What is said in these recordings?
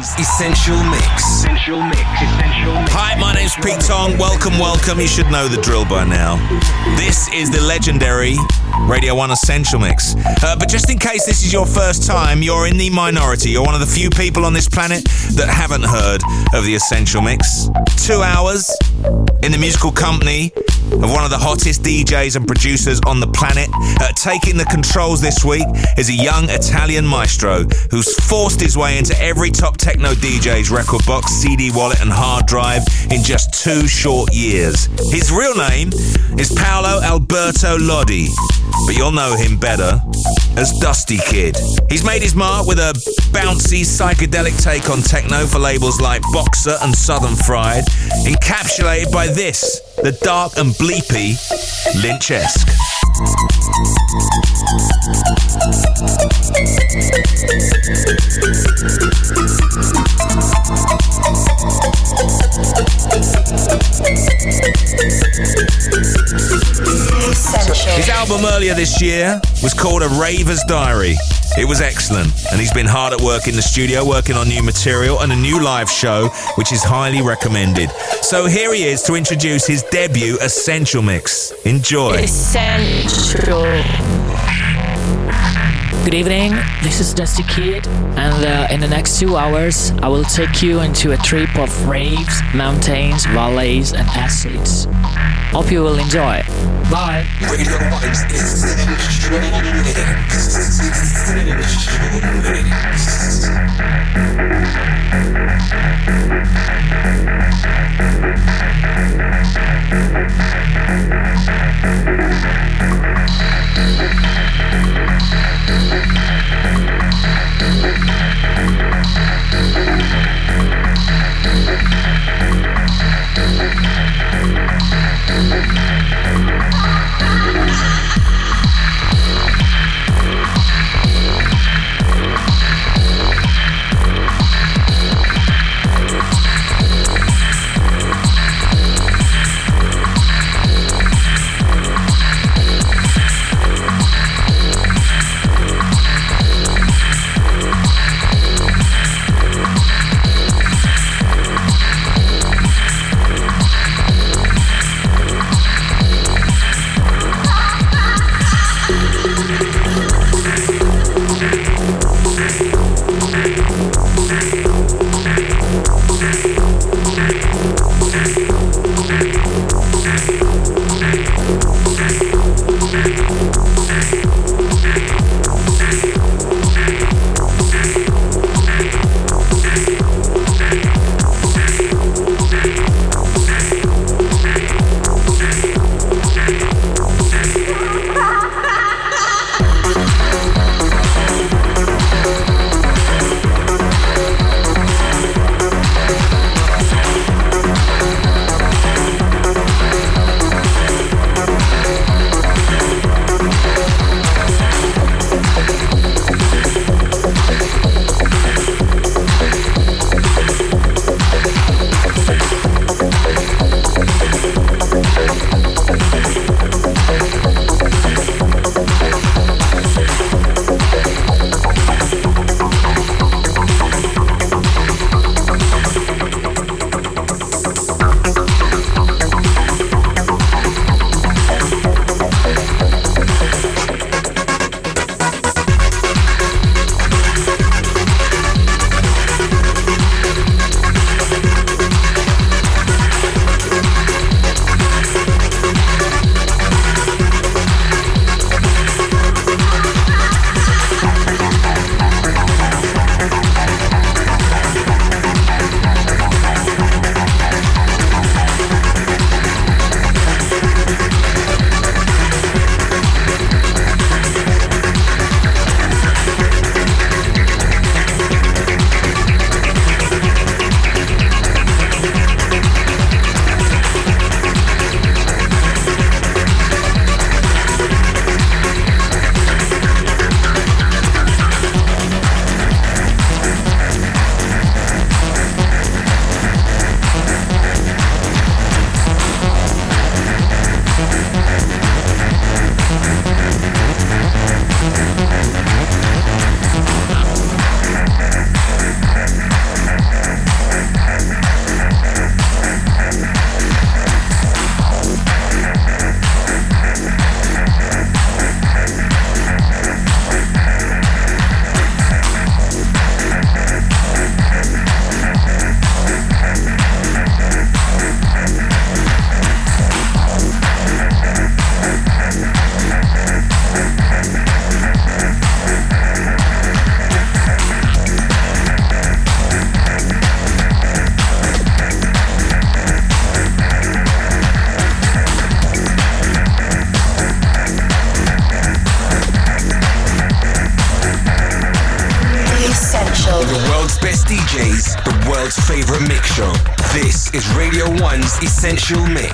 Essential Mix. Essential Mix. Essential Mix. Hi, my name's Pete Tong. Welcome, welcome. You should know the drill by now. This is the legendary Radio 1 Essential Mix. Uh, but just in case this is your first time, you're in the minority. You're one of the few people on this planet that haven't heard of the Essential Mix. Two hours in the musical company of one of the hottest DJs and producers on the planet. Uh, taking the controls this week is a young Italian maestro who's forced his way into every top techno DJ's record box, CD wallet, and hard drive in just two short years. His real name is Paolo Alberto Lodi, but you'll know him better as Dusty Kid. He's made his mark with a bouncy psychedelic take on techno for labels like Boxer and Southern Fried, encapsulated by this, the dark and bleepy Lynchesque. His album earlier this year was called A Raver's Diary. It was excellent, and he's been hard at work in the studio working on new material and a new live show, which is highly recommended. So here he is to introduce his debut Essential Mix. Enjoy. Essential. Good evening, this is Dusty Kid, and uh, in the next two hours, I will take you into a trip of raves, mountains, valleys, and acids. Hope you will enjoy. Bye! Essential Mix.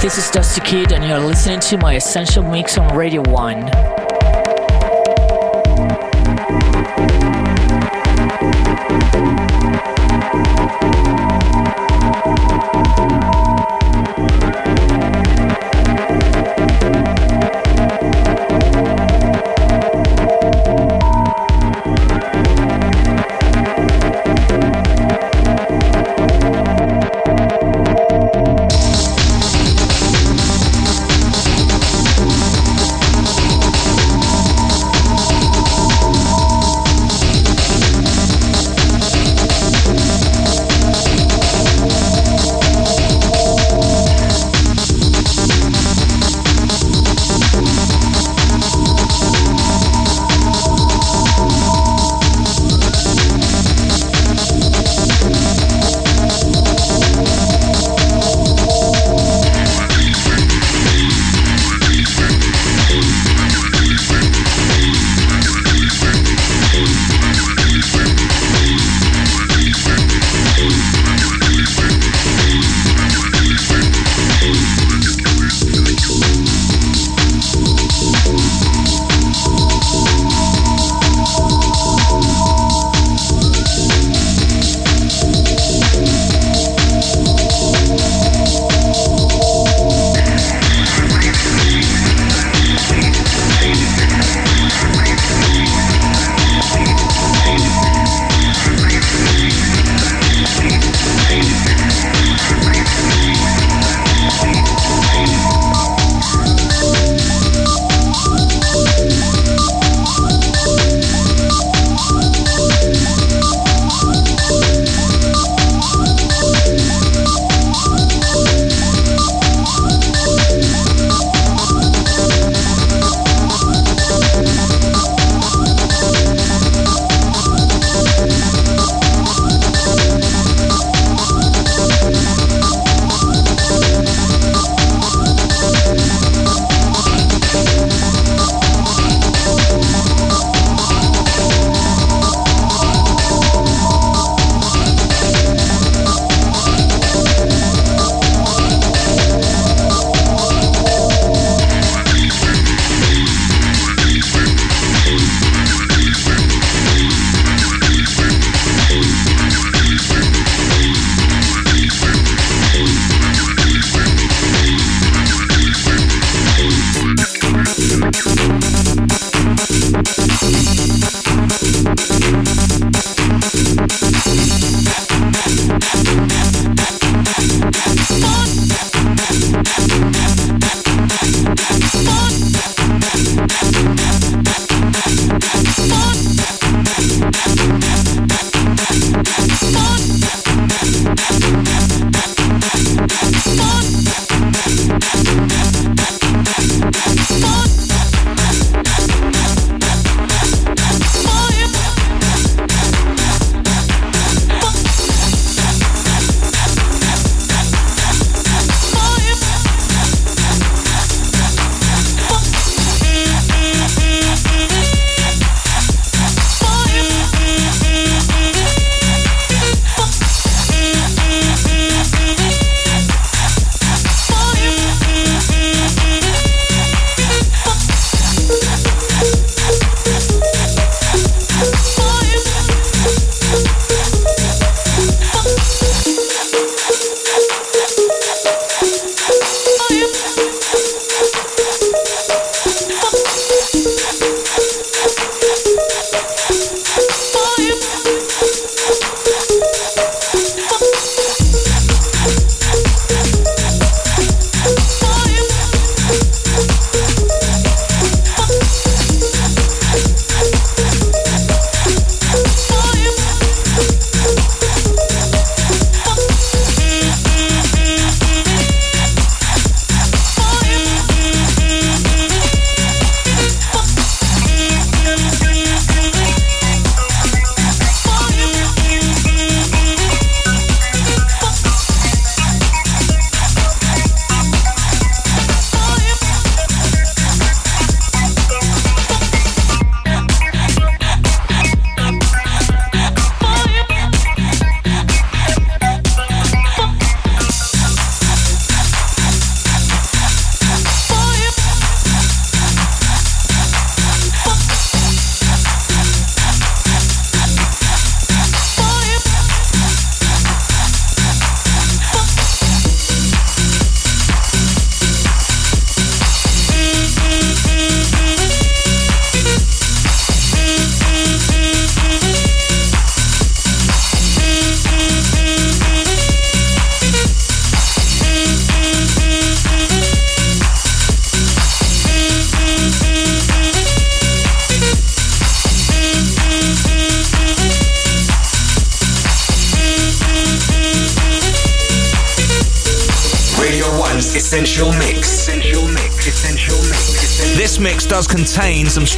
This is Dusty Kid, and you're listening to my Essential Mix on Radio 1.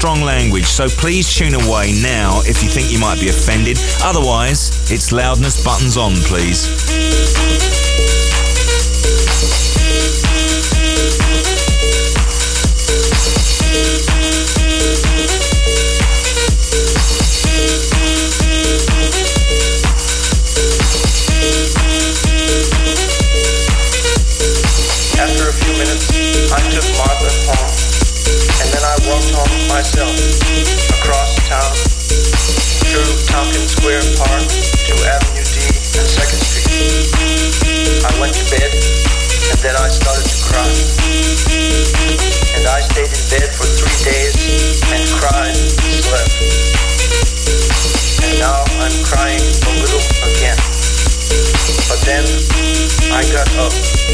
strong language, so please tune away now if you think you might be offended. Otherwise, it's loudness buttons on, please.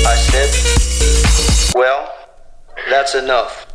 I said, Well, that's enough.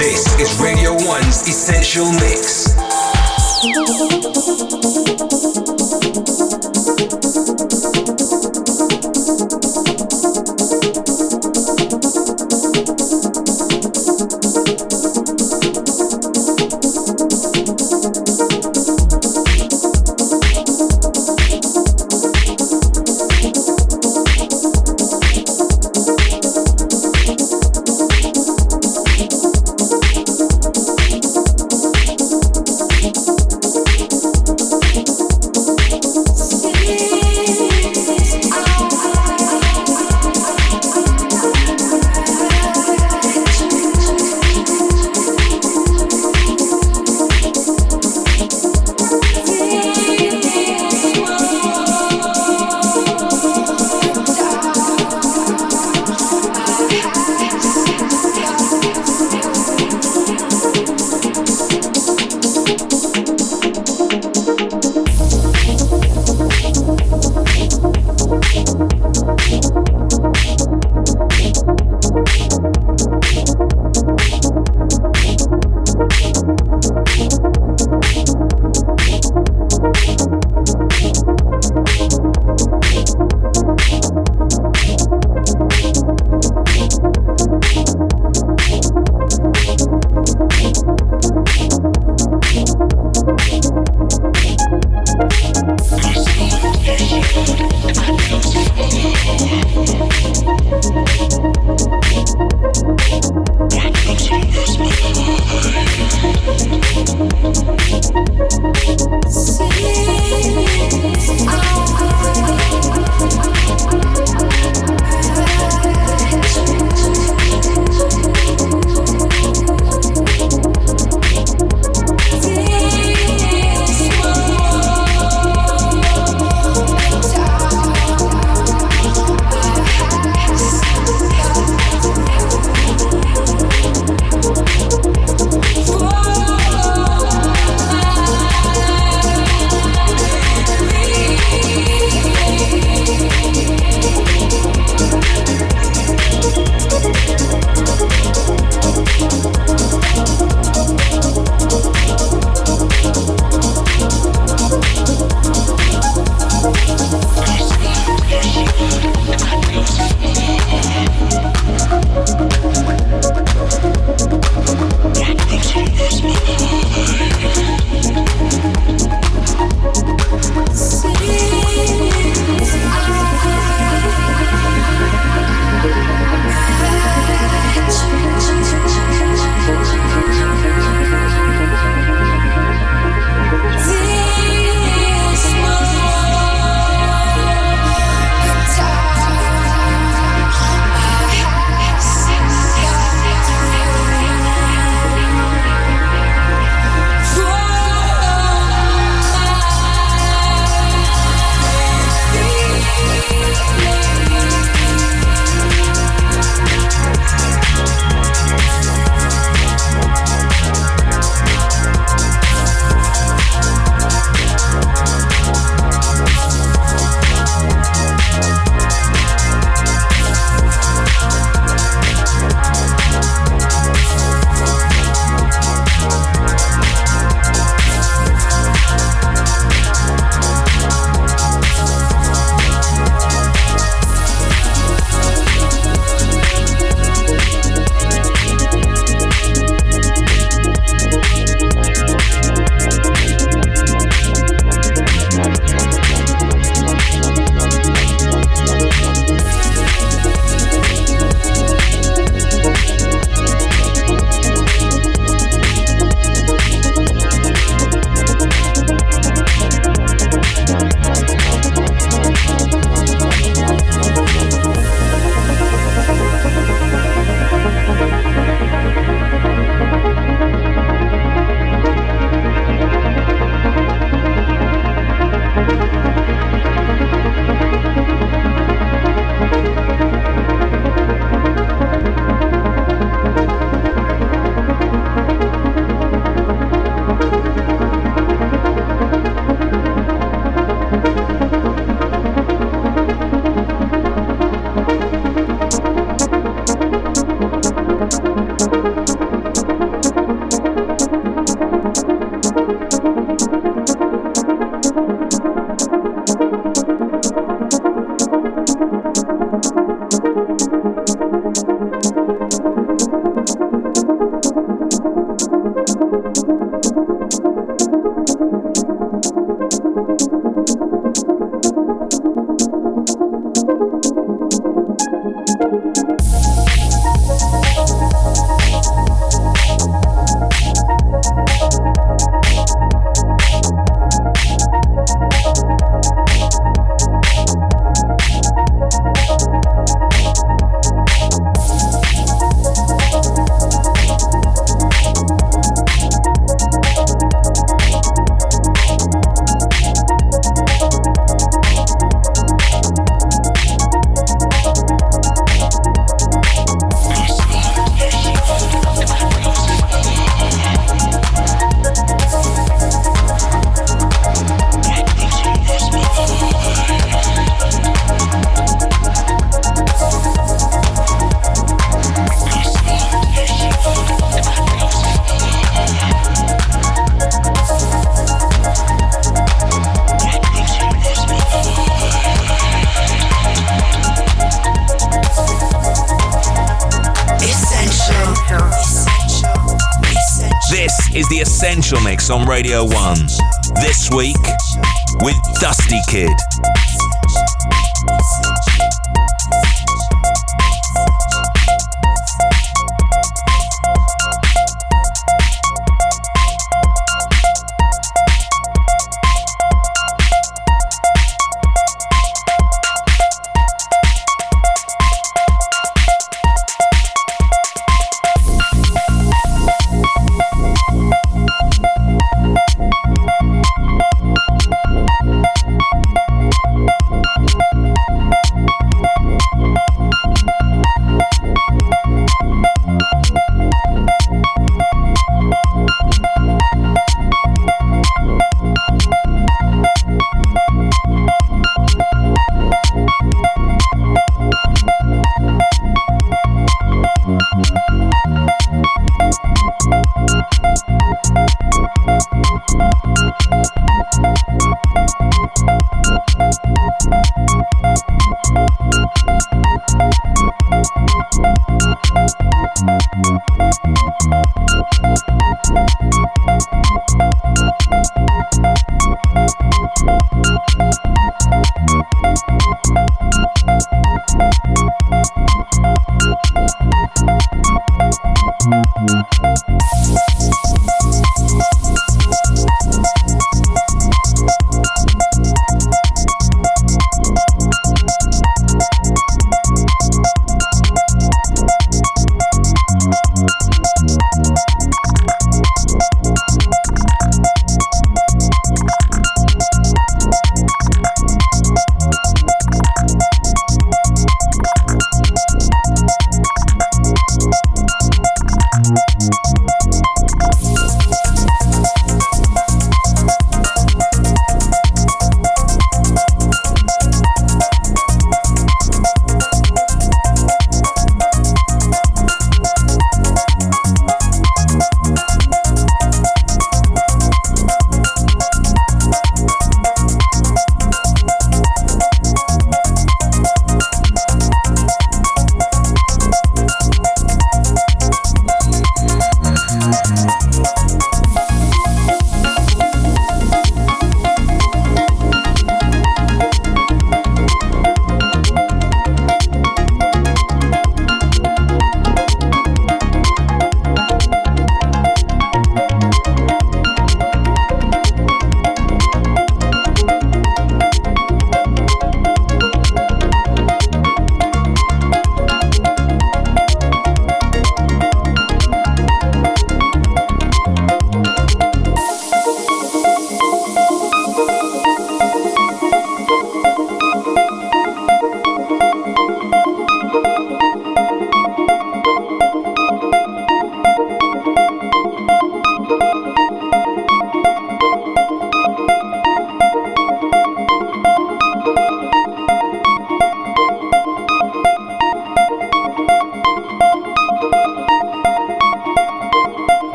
This is Radio 1's Essential Mix.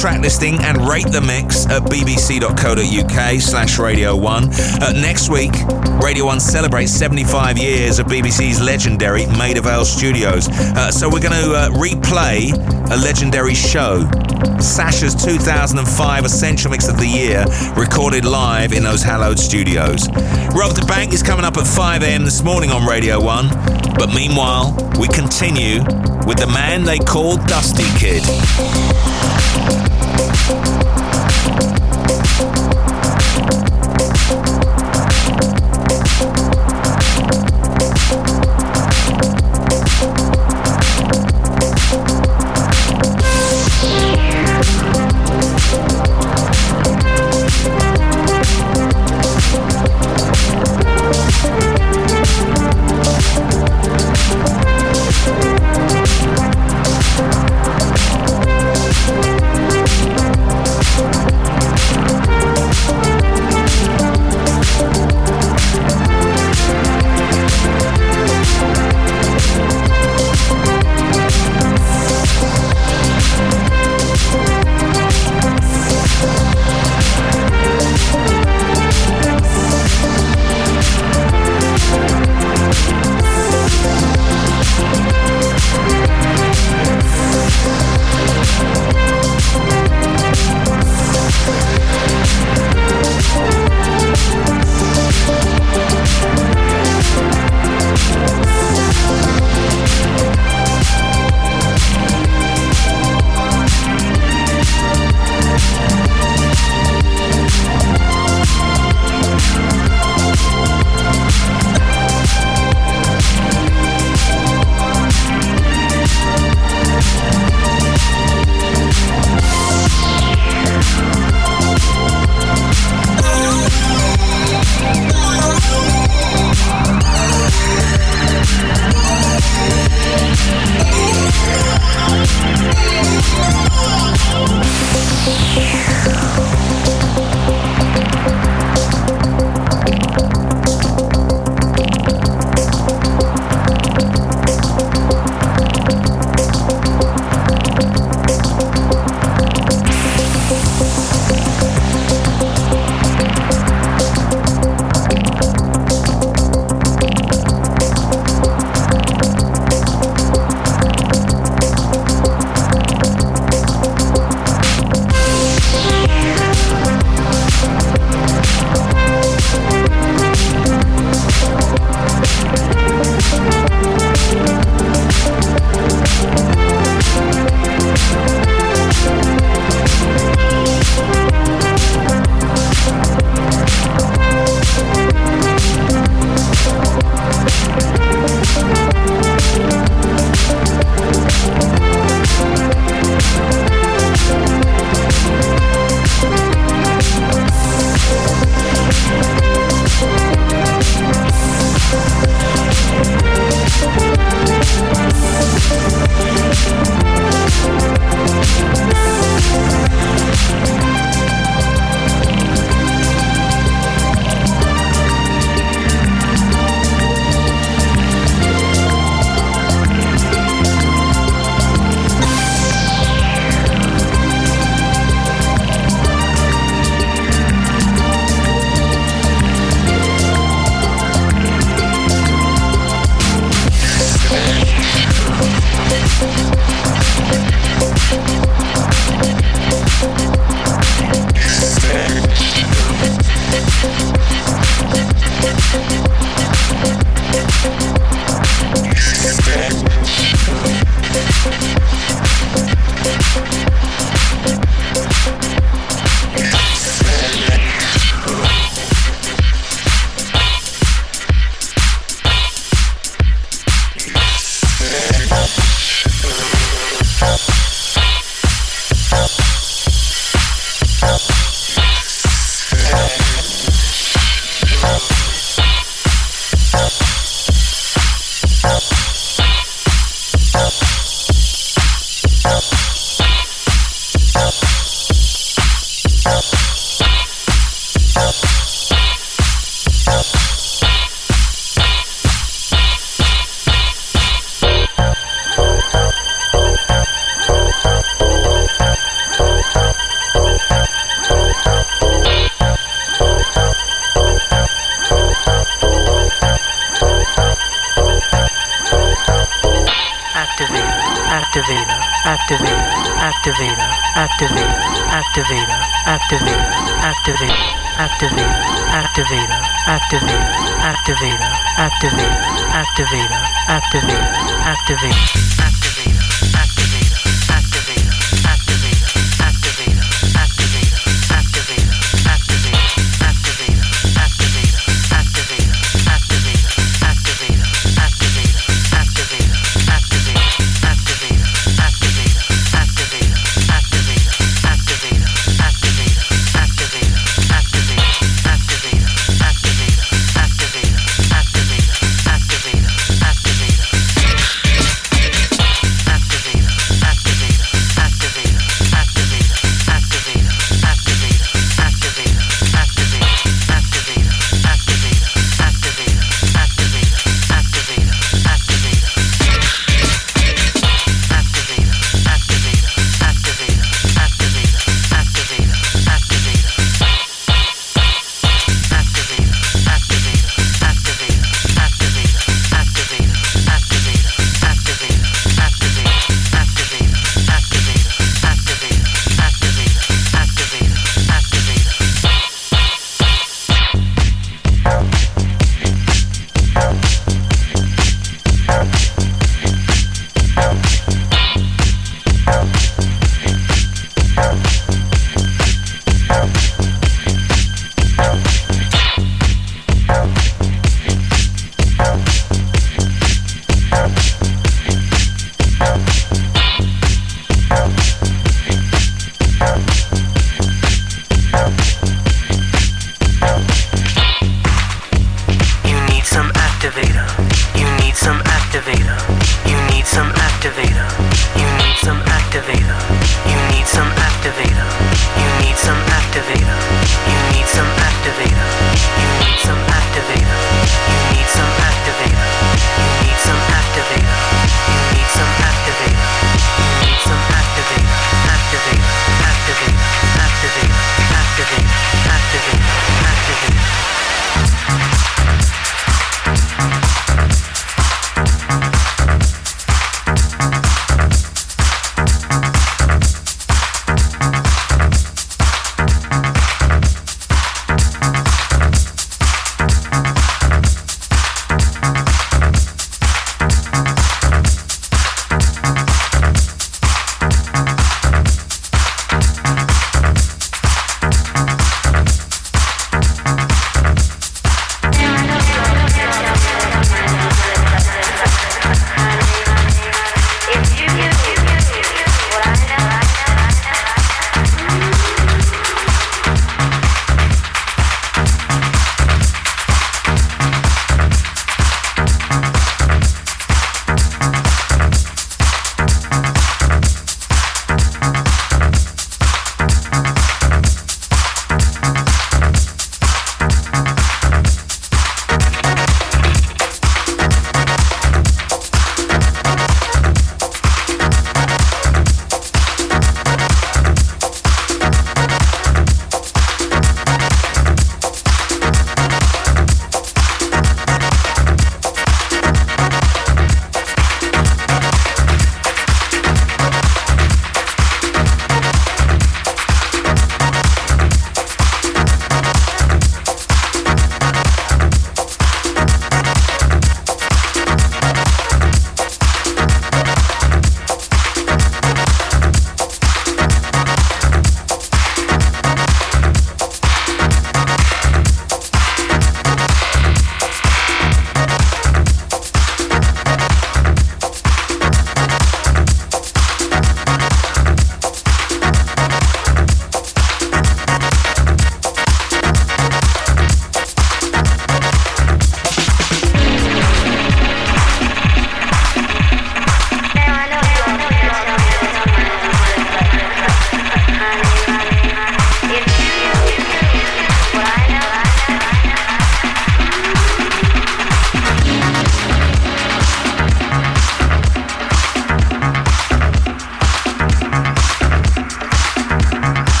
track listing and rate the mix at bbc.co.uk slash Radio 1. Uh, next week, Radio 1 celebrates 75 years of BBC's legendary Maida Vale Studios. Uh, so we're going to uh, replay a legendary show. Sasha's 2005 Essential Mix of the Year, recorded live in those hallowed studios. Rob da Bank is coming up at 5am this morning on Radio 1. But meanwhile, we continue with the man they call Dusty Kid. Música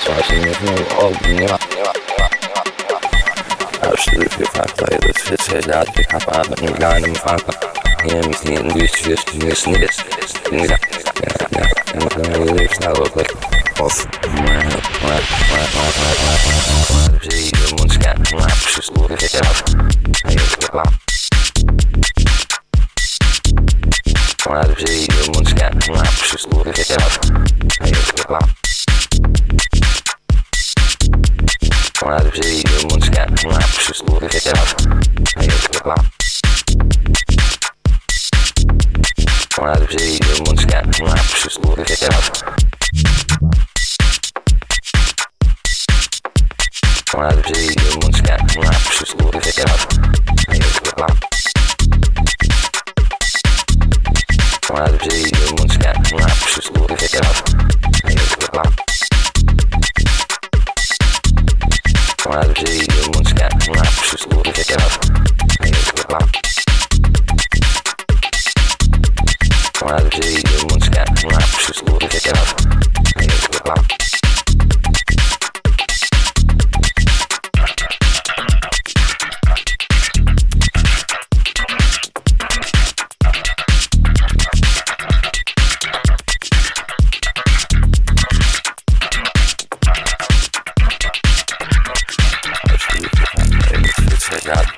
So fucked by the fit says that we have a new line of fuck. Him in this this nest. And I'm gonna live now like off. Zie je moet gaan, maar precies hoe ik het heb. Hij is klaar. Maar maar horário cheio, todo mundo quer lá, puxa os loucos, etc. Aí eu fico lá. Horário cheio, todo mundo quer lá, puxa os loucos, etc. Horário cheio, todo mundo quer lá, puxa os loucos, etc. Aí eu fico lá. Horário cheio, todo mundo quer lá, puxa os loucos, etc. Aí.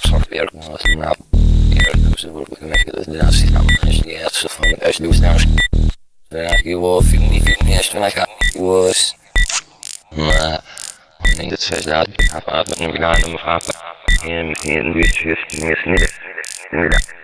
soort werk maar als nou hier dus wordt gemerkt dat de nazi is die het zo van du nou dan ik wil ik niet niet van ik was maar ik denk dat ze dat heb aan met gedaan om af en en dus just niet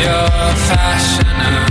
You're a fashion.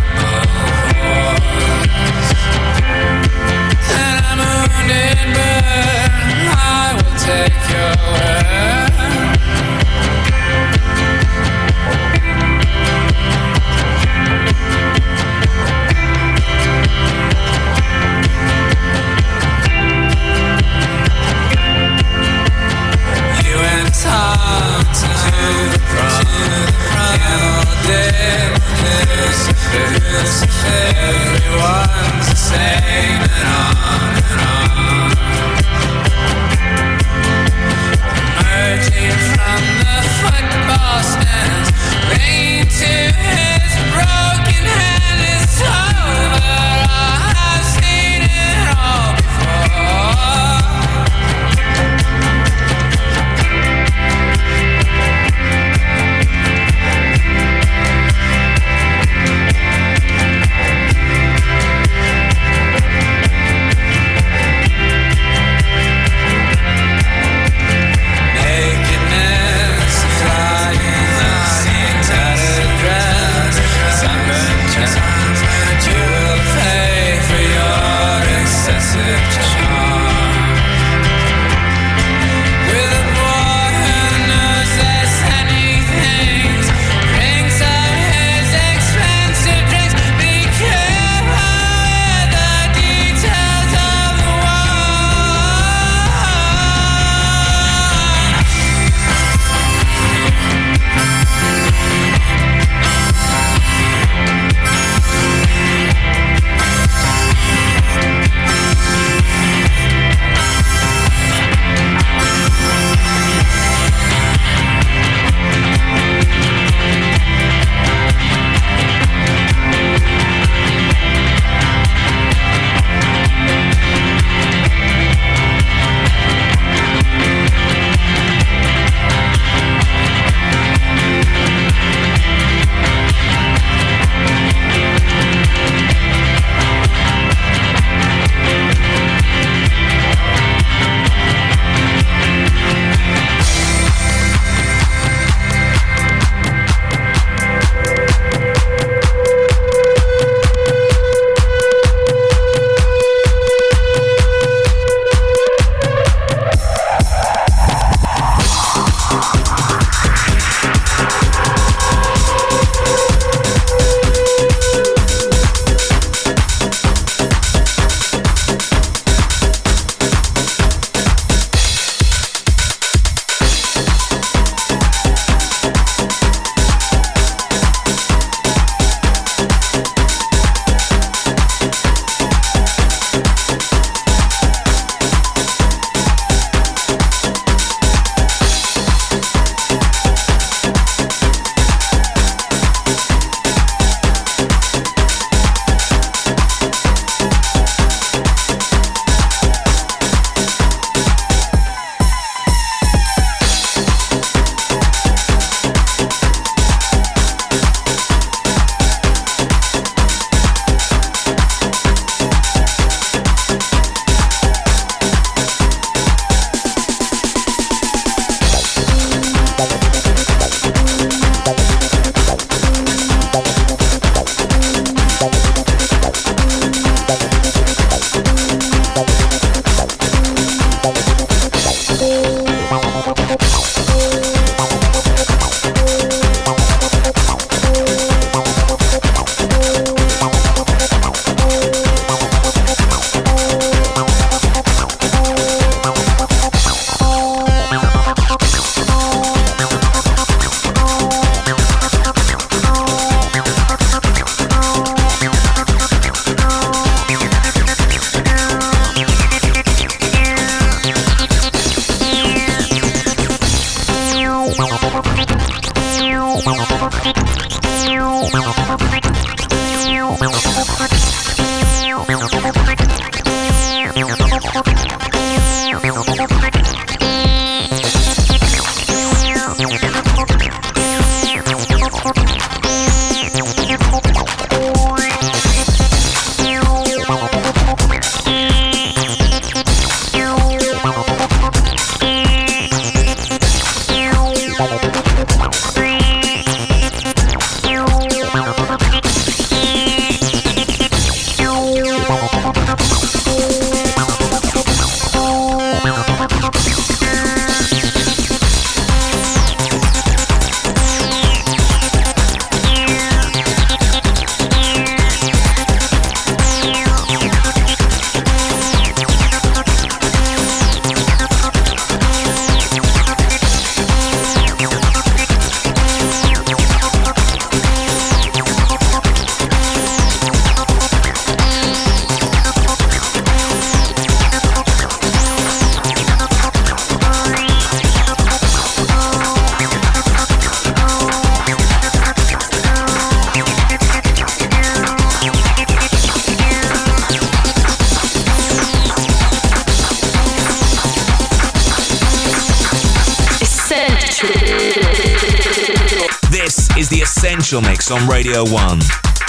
On Radio 1.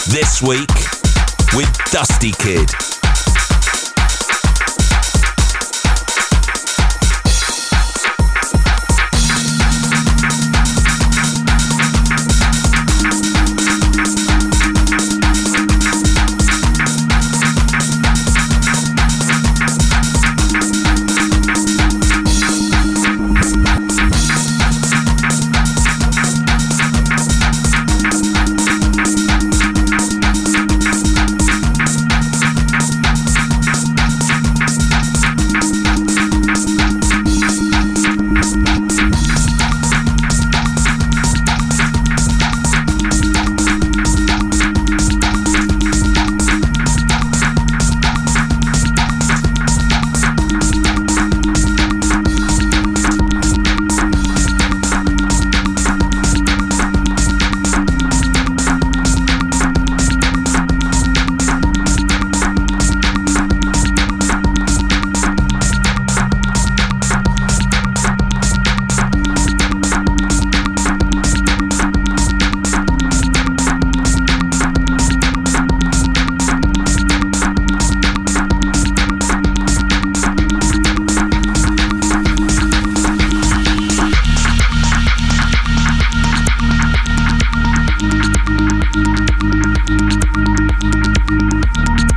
This week with Dusty Kid. Música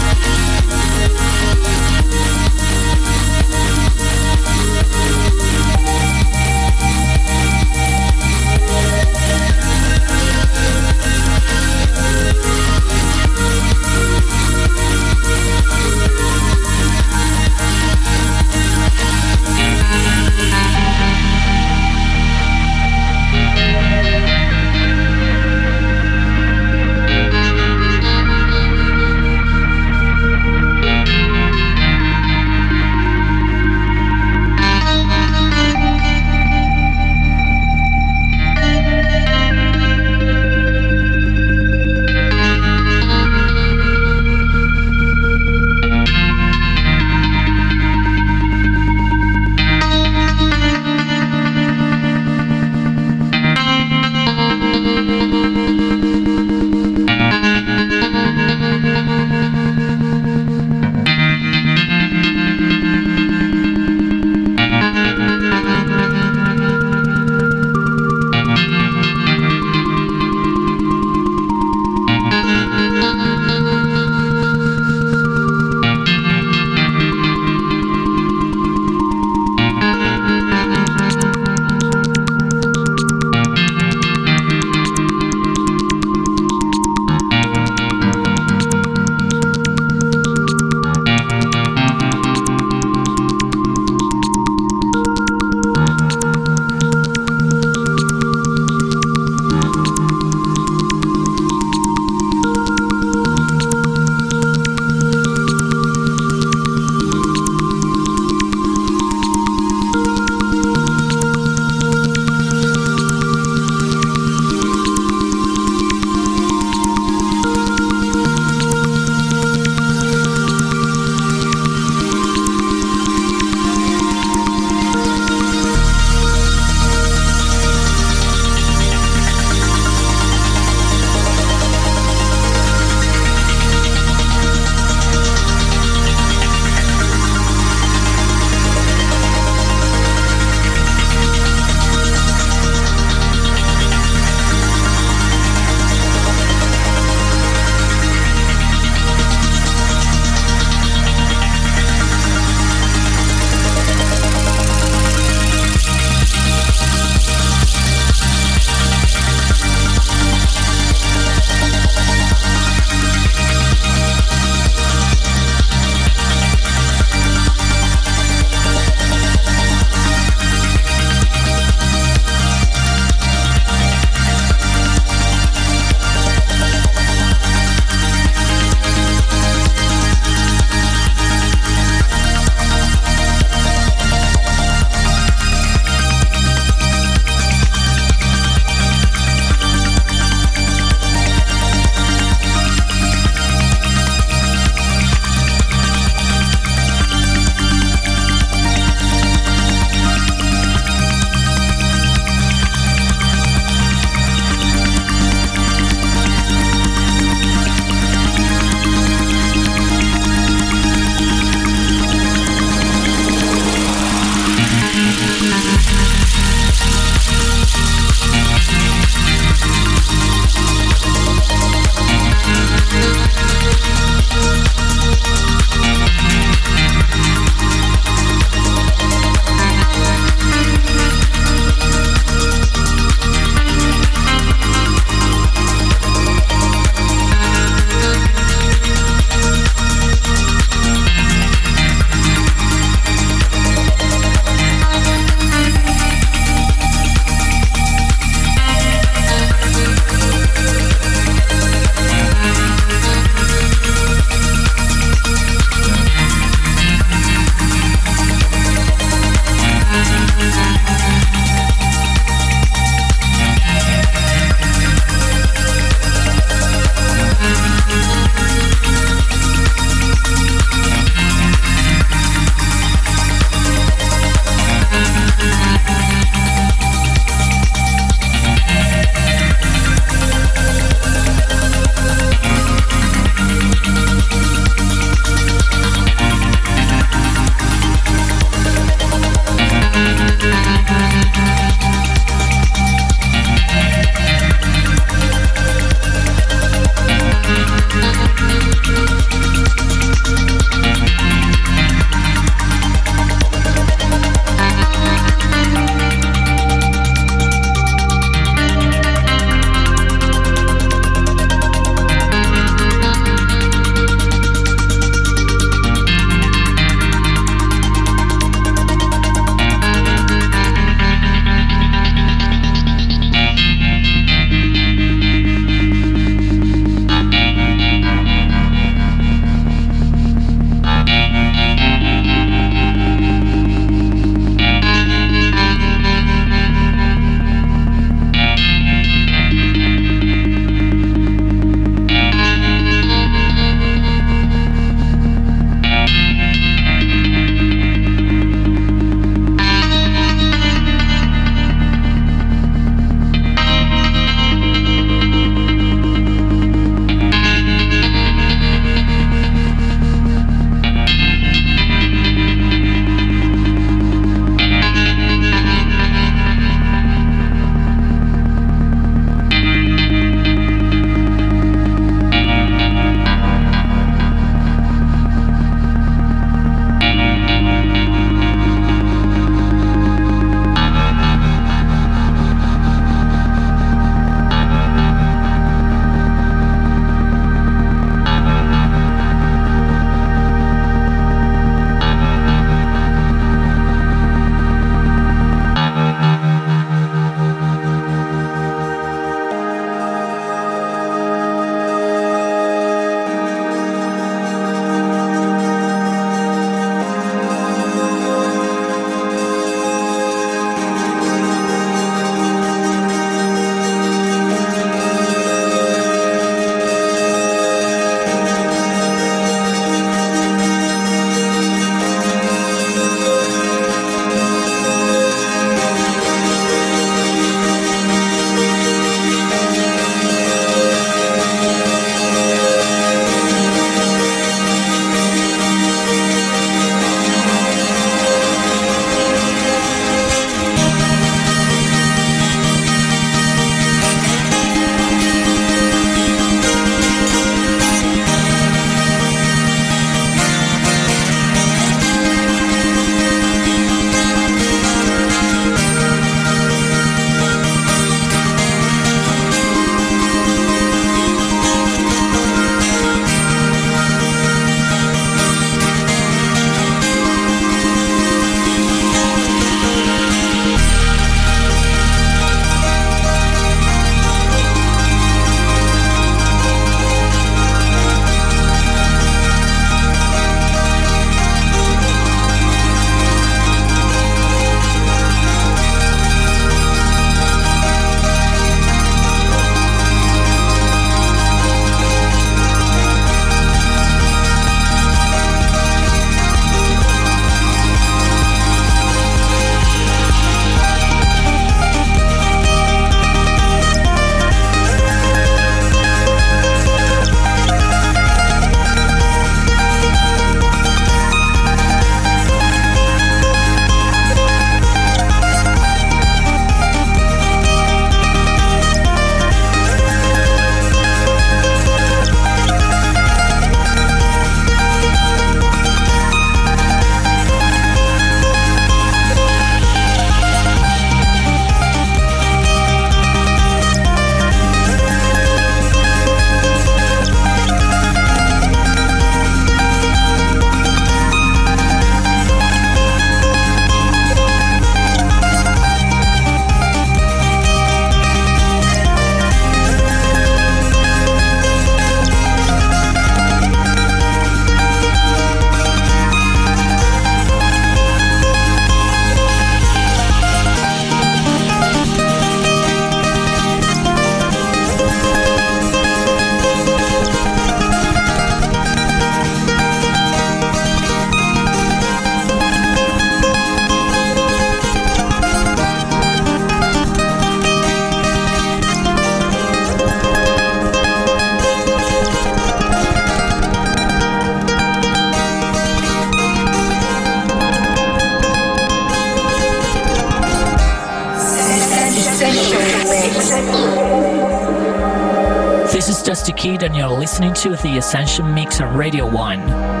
Kid and you're listening to The Essential Mix on Radio 1.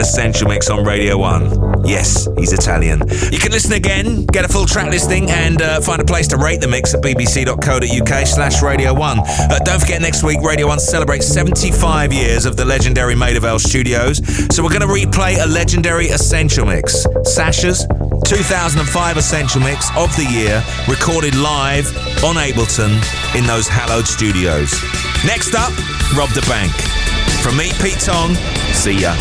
Essential Mix on Radio 1. Yes, he's Italian. You can listen again, get a full track listing, and uh, find a place to rate the mix at bbc.co.uk slash Radio 1. Uh, don't forget, next week, Radio 1 celebrates 75 years of the legendary Maida Vale studios, so we're going to replay a legendary Essential Mix. Sasha's 2005 Essential Mix of the year, recorded live on Ableton in those hallowed studios. Next up, Rob da Bank. From me, Pete Tong, see ya.